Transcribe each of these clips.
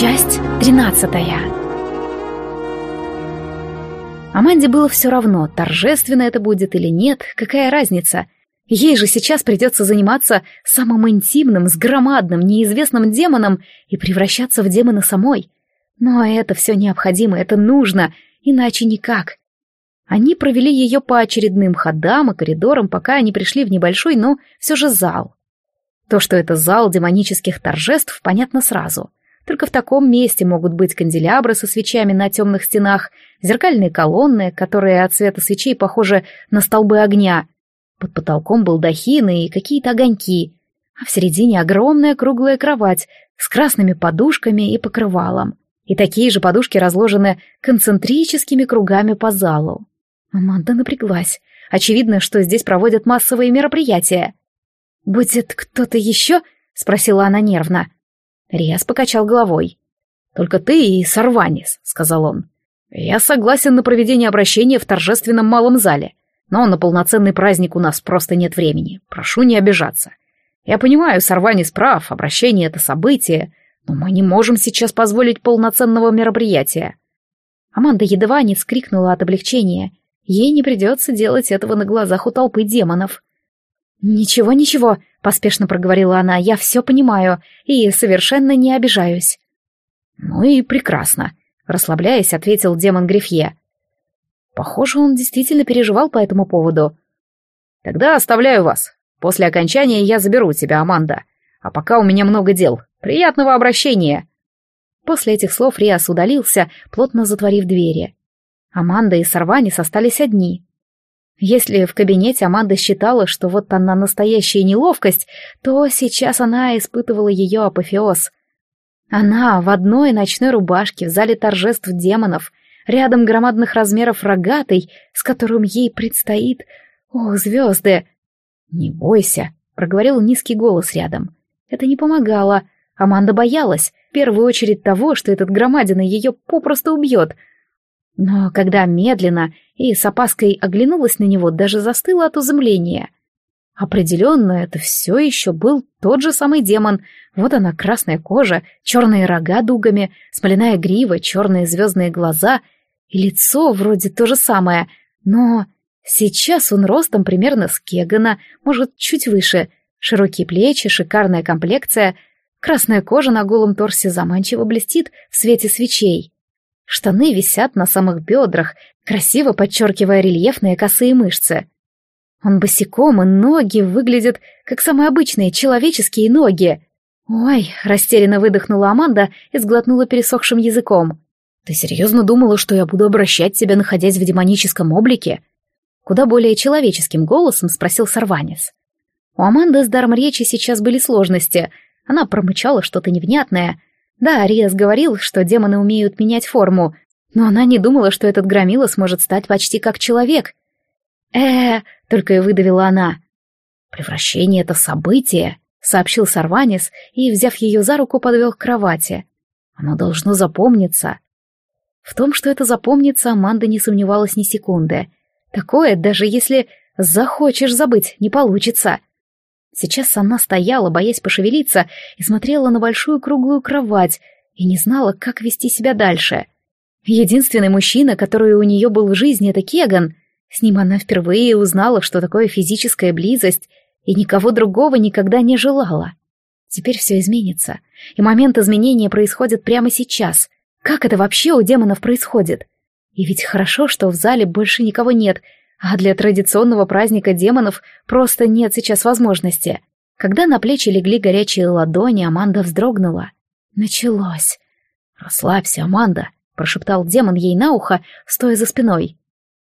Часть тринадцатая. Аманде было все равно, торжественно это будет или нет, какая разница. Ей же сейчас придется заниматься самым интимным, с громадным, неизвестным демоном и превращаться в демона самой. Но это все необходимо, это нужно, иначе никак. Они провели ее по очередным ходам и коридорам, пока они пришли в небольшой, но все же зал. То, что это зал демонических торжеств, понятно сразу. Только в таком месте могут быть канделябры со свечами на темных стенах, зеркальные колонны, которые от света свечей похожи на столбы огня. Под потолком балдахины и какие-то огоньки, а в середине огромная круглая кровать с красными подушками и покрывалом. И такие же подушки разложены концентрическими кругами по залу. Аманда напряглась. Очевидно, что здесь проводят массовые мероприятия. «Будет кто-то еще?» — спросила она нервно. Риас покачал головой. «Только ты и Сарванис», — сказал он. «Я согласен на проведение обращения в торжественном малом зале, но на полноценный праздник у нас просто нет времени. Прошу не обижаться. Я понимаю, Сарванис прав, обращение — это событие, но мы не можем сейчас позволить полноценного мероприятия». Аманда едва не вскрикнула от облегчения. Ей не придется делать этого на глазах у толпы демонов. «Ничего, ничего», — поспешно проговорила она, — «я все понимаю и совершенно не обижаюсь». «Ну и прекрасно», — расслабляясь, ответил демон Грифье. Похоже, он действительно переживал по этому поводу. «Тогда оставляю вас. После окончания я заберу тебя, Аманда. А пока у меня много дел. Приятного обращения!» После этих слов Риас удалился, плотно затворив двери. Аманда и Сарванис остались одни. Если в кабинете Аманда считала, что вот она настоящая неловкость, то сейчас она испытывала ее апофеоз. Она в одной ночной рубашке в зале торжеств демонов, рядом громадных размеров рогатой, с которым ей предстоит... Ох, звезды! «Не бойся», — проговорил низкий голос рядом. Это не помогало. Аманда боялась, в первую очередь того, что этот громадина ее попросту убьет — но когда медленно и с опаской оглянулась на него, даже застыла от изумления. Определенно, это все еще был тот же самый демон. Вот она, красная кожа, черные рога дугами, смоляная грива, черные звездные глаза и лицо вроде то же самое, но сейчас он ростом примерно с Кегана, может, чуть выше, широкие плечи, шикарная комплекция, красная кожа на голом торсе заманчиво блестит в свете свечей. Штаны висят на самых бедрах, красиво подчеркивая рельефные косые мышцы. Он босиком, и ноги выглядят как самые обычные человеческие ноги. «Ой», — растерянно выдохнула Аманда и сглотнула пересохшим языком. «Ты серьезно думала, что я буду обращать тебя, находясь в демоническом облике?» Куда более человеческим голосом спросил Сарванец. У Аманды с даром речи сейчас были сложности. Она промычала что-то невнятное, да, Ариас говорил, что демоны умеют менять форму, но она не думала, что этот громила сможет стать почти как человек. э только и выдавила она. «Превращение — это событие», — сообщил Сарванис и, взяв ее за руку, подвел к кровати. «Оно должно запомниться». В том, что это запомнится, Аманда не сомневалась ни секунды. Такое, даже если захочешь забыть, не получится. Сейчас она стояла, боясь пошевелиться, и смотрела на большую круглую кровать, и не знала, как вести себя дальше. Единственный мужчина, который у нее был в жизни, это Кеган. С ним она впервые узнала, что такое физическая близость, и никого другого никогда не желала. Теперь все изменится, и момент изменения происходит прямо сейчас. Как это вообще у демонов происходит? И ведь хорошо, что в зале больше никого нет, а для традиционного праздника демонов просто нет сейчас возможности. Когда на плечи легли горячие ладони, Аманда вздрогнула. Началось. «Расслабься, Аманда», — прошептал демон ей на ухо, стоя за спиной.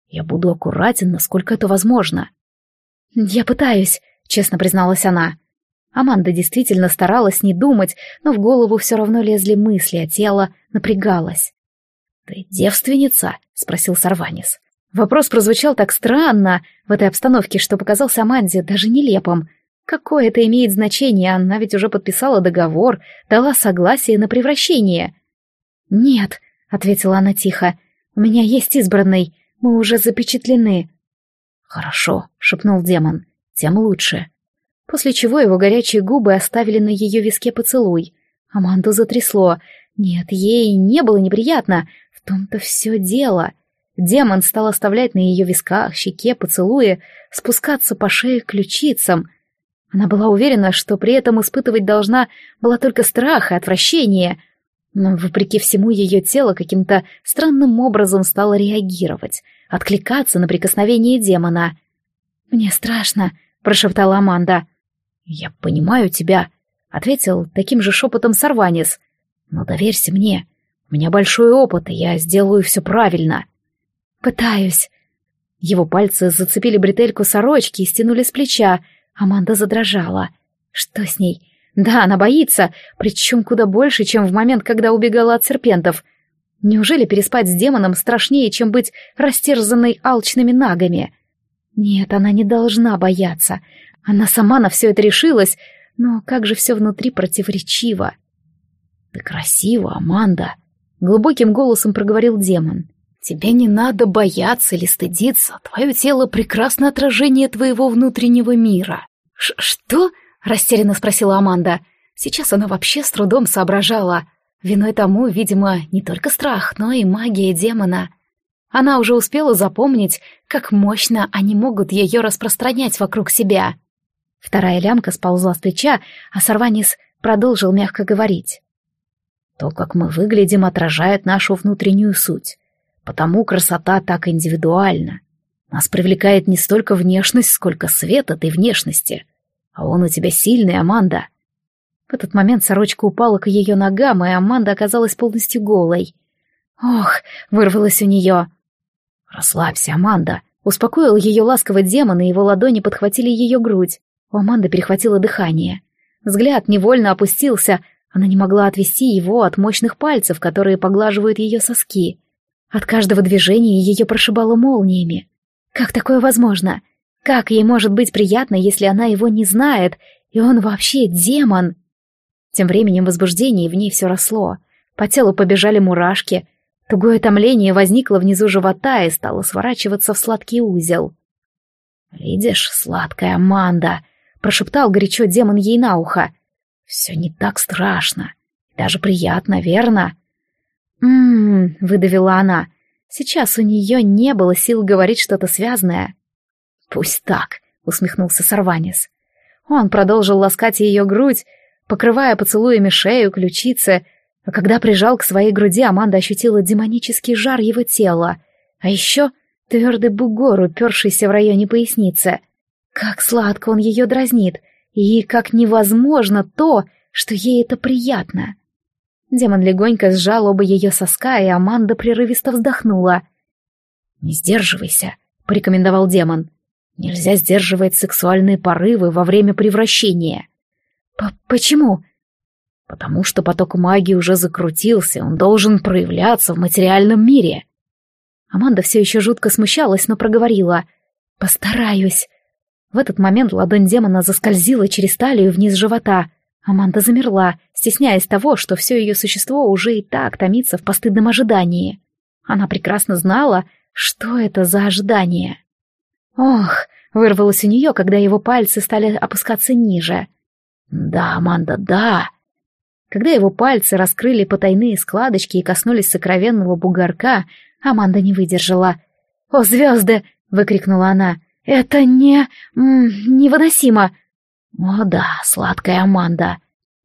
«Я буду аккуратен, насколько это возможно». «Я пытаюсь», — честно призналась она. Аманда действительно старалась не думать, но в голову все равно лезли мысли, а тело напрягалось. «Ты девственница?» — спросил Сарванис. Вопрос прозвучал так странно в этой обстановке, что показался Аманде даже нелепым. Какое это имеет значение, она ведь уже подписала договор, дала согласие на превращение. «Нет», — ответила она тихо, — «у меня есть избранный, мы уже запечатлены». «Хорошо», — шепнул демон, — «тем лучше». После чего его горячие губы оставили на ее виске поцелуй. Аманду затрясло. Нет, ей не было неприятно, в том-то все дело. Демон стал оставлять на ее висках, щеке поцелуи, спускаться по шее к ключицам. Она была уверена, что при этом испытывать должна была только страх и отвращение, но, вопреки всему, ее тело каким-то странным образом стало реагировать, откликаться на прикосновение демона. «Мне страшно», — прошептала Аманда. «Я понимаю тебя», — ответил таким же шепотом Сарванис. «Но доверься мне. У меня большой опыт, и я сделаю все правильно». «Пытаюсь». Его пальцы зацепили бретельку сорочки и стянули с плеча. Аманда задрожала. «Что с ней?» «Да, она боится, причем куда больше, чем в момент, когда убегала от серпентов. Неужели переспать с демоном страшнее, чем быть растерзанной алчными нагами?» Нет, она не должна бояться. Она сама на все это решилась, но как же все внутри противоречиво. «Ты красива, Аманда!» — глубоким голосом проговорил демон. «Тебе не надо бояться или стыдиться. Твое тело — прекрасное отражение твоего внутреннего мира». Ш «Что?» — растерянно спросила Аманда. Сейчас она вообще с трудом соображала. Виной тому, видимо, не только страх, но и магия демона. Она уже успела запомнить, как мощно они могут ее распространять вокруг себя. Вторая лямка сползла с плеча, а Сарванис продолжил мягко говорить. То, как мы выглядим, отражает нашу внутреннюю суть. Потому красота так индивидуальна. Нас привлекает не столько внешность, сколько свет этой внешности. А он у тебя сильный, Аманда. В этот момент сорочка упала к ее ногам, и Аманда оказалась полностью голой. «Ох!» — вырвалось у нее. «Расслабься, Аманда!» — успокоил ее ласково демон, и его ладони подхватили ее грудь. У Аманды перехватило дыхание. Взгляд невольно опустился, она не могла отвести его от мощных пальцев, которые поглаживают ее соски. От каждого движения ее прошибало молниями. Как такое возможно? Как ей может быть приятно, если она его не знает, и он вообще демон? Тем временем возбуждение в ней все росло. По телу побежали мурашки. Тугое томление возникло внизу живота и стало сворачиваться в сладкий узел. «Видишь, сладкая Аманда!» — прошептал горячо демон ей на ухо. «Все не так страшно. Даже приятно, верно?» «М-м-м», выдавила она. Сейчас у нее не было сил говорить что-то связанное. «Пусть так», — усмехнулся Сарванис. Он продолжил ласкать ее грудь, покрывая поцелуями шею, ключицы, а когда прижал к своей груди, Аманда ощутила демонический жар его тела, а еще твердый бугор, упершийся в районе поясницы. Как сладко он ее дразнит, и как невозможно то, что ей это приятно. Демон легонько сжал оба ее соска, и Аманда прерывисто вздохнула. «Не сдерживайся», — порекомендовал демон. «Нельзя сдерживать сексуальные порывы во время превращения». П «Почему?» «Потому что поток магии уже закрутился, он должен проявляться в материальном мире». Аманда все еще жутко смущалась, но проговорила. «Постараюсь». В этот момент ладонь демона заскользила через талию вниз живота. Аманда замерла, стесняясь того, что все ее существо уже и так томится в постыдном ожидании. Она прекрасно знала, что это за ожидание. «Ох!» — вырвалось у нее, когда его пальцы стали опускаться ниже. «Да, Аманда, да!» Когда его пальцы раскрыли потайные складочки и коснулись сокровенного бугорка, Аманда не выдержала. «О, звезды!» — выкрикнула она. «Это не... невыносимо!» «О да, сладкая Аманда!»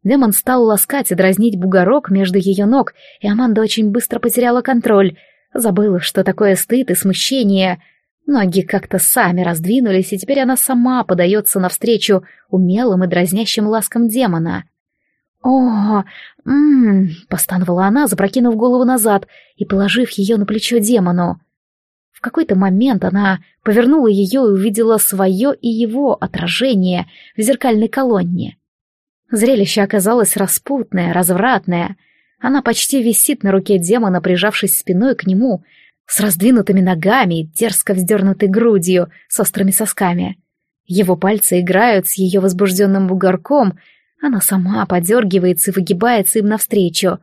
Демон стал ласкать и дразнить бугорок между ее ног, и Аманда очень быстро потеряла контроль. Забыла, что такое стыд и смущение. Ноги как-то сами раздвинулись, и теперь она сама подается навстречу умелым и дразнящим ласкам демона. «О, м-м-м», постановала она, запрокинув голову назад и положив ее на плечо демону какой-то момент она повернула ее и увидела свое и его отражение в зеркальной колонне. Зрелище оказалось распутное, развратное. Она почти висит на руке демона, прижавшись спиной к нему, с раздвинутыми ногами дерзко вздернутой грудью, с острыми сосками. Его пальцы играют с ее возбужденным бугорком, она сама подергивается и выгибается им навстречу.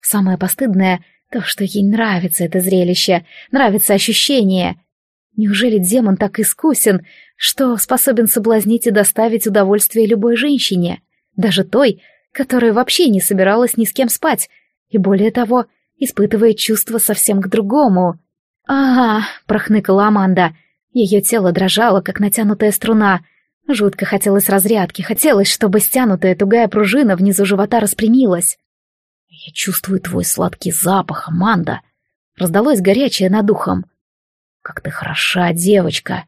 Самое постыдное — то, что ей нравится это зрелище, нравится ощущение. Неужели демон так искусен, что способен соблазнить и доставить удовольствие любой женщине, даже той, которая вообще не собиралась ни с кем спать, и более того, испытывает чувство совсем к другому. «Ага», — прохныкала Аманда. Ее тело дрожало, как натянутая струна. Жутко хотелось разрядки, хотелось, чтобы стянутая тугая пружина внизу живота распрямилась. «Я чувствую твой сладкий запах, Аманда», — раздалось горячее над ухом. «Как ты хороша, девочка!»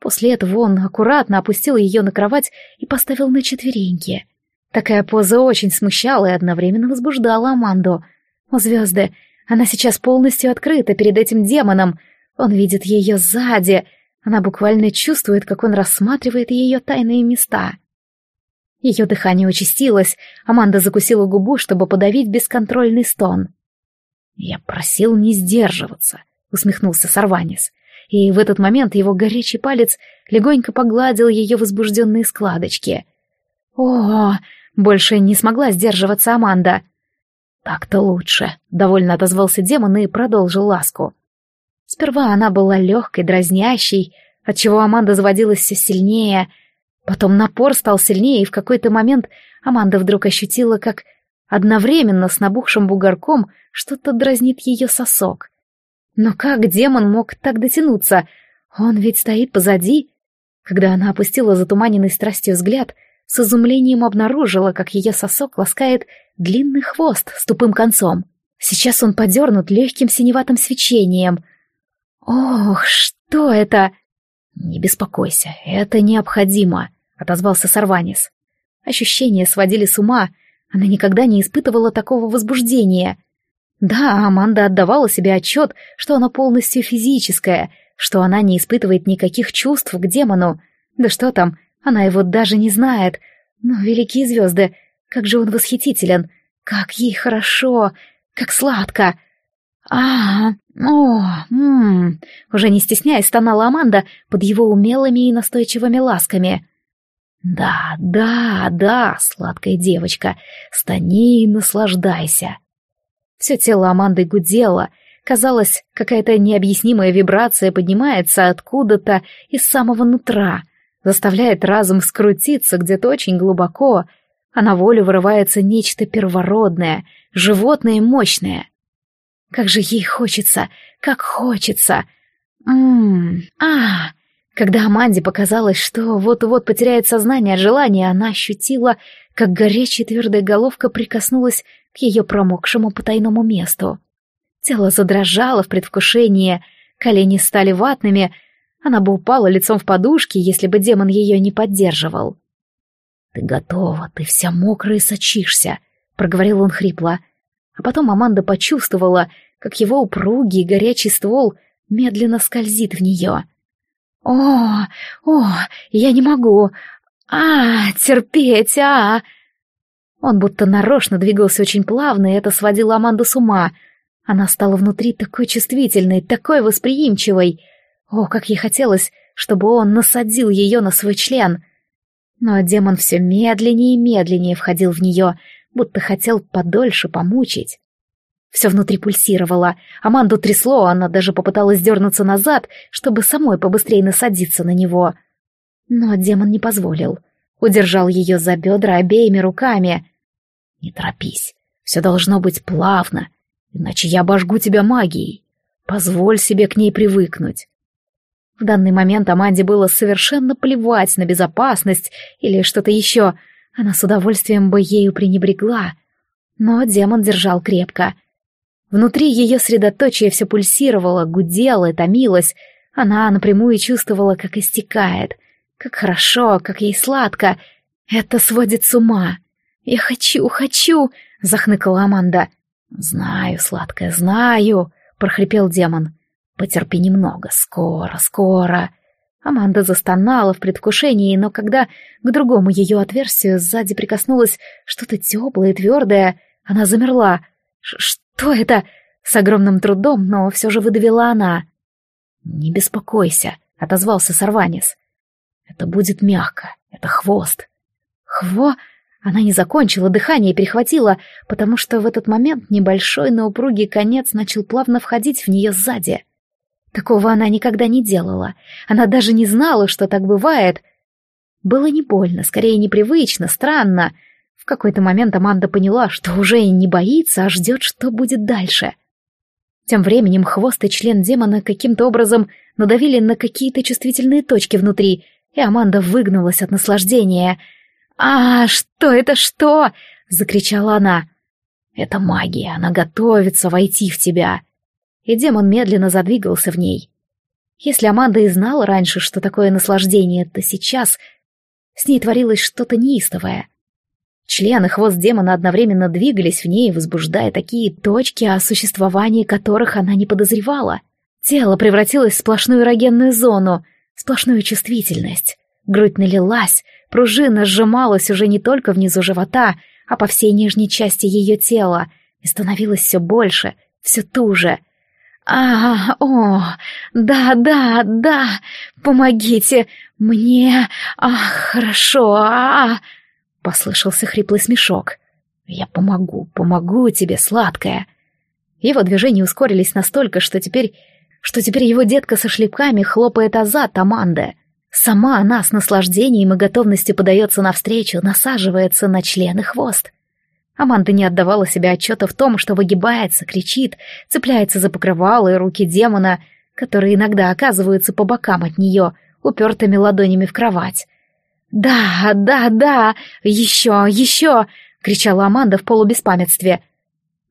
После этого он аккуратно опустил ее на кровать и поставил на четвереньки. Такая поза очень смущала и одновременно возбуждала Аманду. О, звезды, она сейчас полностью открыта перед этим демоном. Он видит ее сзади. Она буквально чувствует, как он рассматривает ее тайные места. Ее дыхание участилось, Аманда закусила губу, чтобы подавить бесконтрольный стон. «Я просил не сдерживаться», — усмехнулся Сарванис. И в этот момент его горячий палец легонько погладил ее возбужденные складочки. «О, больше не смогла сдерживаться Аманда. «Так-то лучше», — довольно отозвался демон и продолжил ласку. Сперва она была легкой, дразнящей, отчего Аманда заводилась все сильнее. Потом напор стал сильнее, и в какой-то момент Аманда вдруг ощутила, как одновременно с набухшим бугорком что-то дразнит ее сосок. Но как демон мог так дотянуться? Он ведь стоит позади. Когда она опустила затуманенный страстью взгляд — с изумлением обнаружила, как ее сосок ласкает длинный хвост с тупым концом. Сейчас он подернут легким синеватым свечением. «Ох, что это?» «Не беспокойся, это необходимо», — отозвался Сарванис. Ощущения сводили с ума, она никогда не испытывала такого возбуждения. Да, Аманда отдавала себе отчет, что она полностью физическая, что она не испытывает никаких чувств к демону. Да что там, она его даже не знает. Но великие звезды, как же он восхитителен, как ей хорошо, как сладко. А, о, м, уже не стесняясь, стонала Аманда под его умелыми и настойчивыми ласками. Да, да, да, сладкая девочка, стани и наслаждайся. Все тело Аманды гудело, казалось, какая-то необъяснимая вибрация поднимается откуда-то из самого нутра, заставляет разум скрутиться где-то очень глубоко, а на волю вырывается нечто первородное, животное мощное. Как же ей хочется, как хочется. Ммм, а, когда Аманде показалось, что вот-вот потеряет сознание от желания, она ощутила, как горячая твердая головка прикоснулась к ее промокшему потайному месту. Тело задрожало в предвкушении, колени стали ватными, она бы упала лицом в подушки, если бы демон ее не поддерживал. «Ты готова, ты вся мокрая и сочишься», — проговорил он хрипло. А потом Аманда почувствовала, как его упругий горячий ствол медленно скользит в нее. «О, о, я не могу! А, терпеть, а!» Он будто нарочно двигался очень плавно, и это сводило Аманду с ума. Она стала внутри такой чувствительной, такой восприимчивой. О, как ей хотелось, чтобы он насадил ее на свой член. Но демон все медленнее и медленнее входил в нее, будто хотел подольше помучить. Все внутри пульсировало, Аманду трясло, она даже попыталась дернуться назад, чтобы самой побыстрее насадиться на него. Но демон не позволил. Удержал ее за бедра обеими руками. «Не торопись, все должно быть плавно, иначе я обожгу тебя магией. Позволь себе к ней привыкнуть. В данный момент Аманде было совершенно плевать на безопасность или что-то еще. Она с удовольствием бы ею пренебрегла. Но демон держал крепко. Внутри ее средоточие все пульсировало, гудело томилось. Она напрямую чувствовала, как истекает. Как хорошо, как ей сладко. Это сводит с ума. «Я хочу, хочу!» — захныкала Аманда. «Знаю, сладкая, знаю!» — прохрипел демон. Потерпи немного, скоро, скоро. Аманда застонала в предвкушении, но когда к другому ее отверстию сзади прикоснулось что-то теплое и твердое, она замерла. «Что это?» — с огромным трудом, но все же выдавила она. «Не беспокойся», — отозвался Сарванис. «Это будет мягко, это хвост». «Хво...» Она не закончила, дыхание перехватило, потому что в этот момент небольшой, но упругий конец начал плавно входить в нее сзади. Такого она никогда не делала. Она даже не знала, что так бывает. Было не больно, скорее непривычно, странно. В какой-то момент Аманда поняла, что уже и не боится, а ждет, что будет дальше. Тем временем хвост и член демона каким-то образом надавили на какие-то чувствительные точки внутри, и Аманда выгнулась от наслаждения. «А, что это что?» — закричала она. «Это магия, она готовится войти в тебя». И демон медленно задвигался в ней. Если Аманда и знала раньше, что такое наслаждение, то сейчас с ней творилось что-то неистовое. Член и хвост демона одновременно двигались в ней, возбуждая такие точки, о существовании которых она не подозревала. Тело превратилось в сплошную эрогенную зону, сплошную чувствительность. Грудь налилась, пружина сжималась уже не только внизу живота, а по всей нижней части ее тела, и становилось все больше, все туже. «А, о, да, да, да, помогите мне, ах, хорошо, а, -а, -а Послышался хриплый смешок. «Я помогу, помогу тебе, сладкая!» Его движения ускорились настолько, что теперь... что теперь его детка со шлепками хлопает азат Аманды. Сама она с наслаждением и готовностью подается навстречу, насаживается на член и хвост. Аманда не отдавала себе отчета в том, что выгибается, кричит, цепляется за покрывало и руки демона, которые иногда оказываются по бокам от нее, упертыми ладонями в кровать. «Да, да, да! Еще, еще!» — кричала Аманда в полубеспамятстве.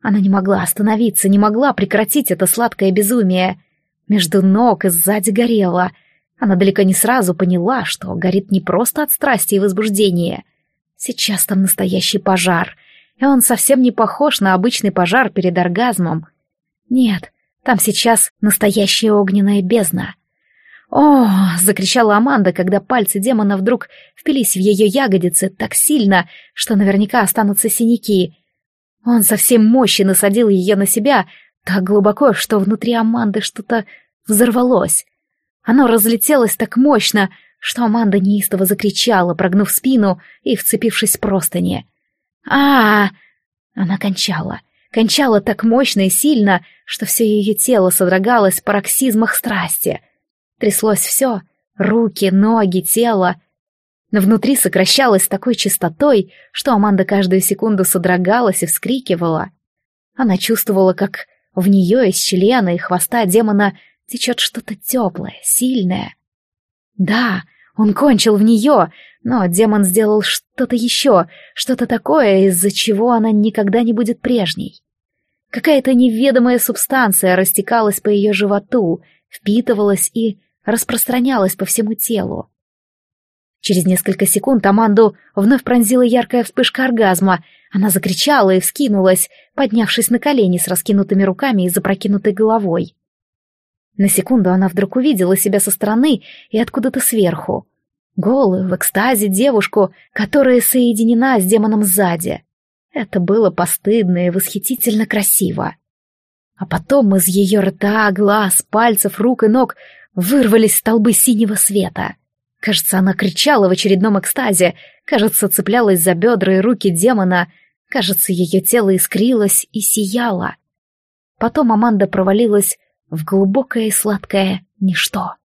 Она не могла остановиться, не могла прекратить это сладкое безумие. Между ног и сзади горело. Она далеко не сразу поняла, что горит не просто от страсти и возбуждения. Сейчас там настоящий пожар, и он совсем не похож на обычный пожар перед оргазмом. Нет, там сейчас настоящая огненная бездна. «О!» — закричала Аманда, когда пальцы демона вдруг впились в ее ягодицы так сильно, что наверняка останутся синяки. Он со всем мощи насадил ее на себя так глубоко, что внутри Аманды что-то взорвалось. Оно разлетелось так мощно, что Аманда неистово закричала, прогнув спину и вцепившись в простыни. -а Она кончала. Кончала так мощно и сильно, что все ее тело содрогалось в пароксизмах страсти — Тряслось все — руки, ноги, тело. Но внутри сокращалось с такой частотой, что Аманда каждую секунду содрогалась и вскрикивала. Она чувствовала, как в нее из члена и хвоста демона течет что-то теплое, сильное. Да, он кончил в нее, но демон сделал что-то еще, что-то такое, из-за чего она никогда не будет прежней. Какая-то неведомая субстанция растекалась по ее животу, впитывалась и распространялась по всему телу. Через несколько секунд Аманду вновь пронзила яркая вспышка оргазма. Она закричала и вскинулась, поднявшись на колени с раскинутыми руками и запрокинутой головой. На секунду она вдруг увидела себя со стороны и откуда-то сверху. Голую, в экстазе девушку, которая соединена с демоном сзади. Это было постыдно и восхитительно красиво. А потом из ее рта, глаз, пальцев, рук и ног вырвались столбы синего света. Кажется, она кричала в очередном экстазе, кажется, цеплялась за бедра и руки демона, кажется, ее тело искрилось и сияло. Потом Аманда провалилась в глубокое и сладкое ничто.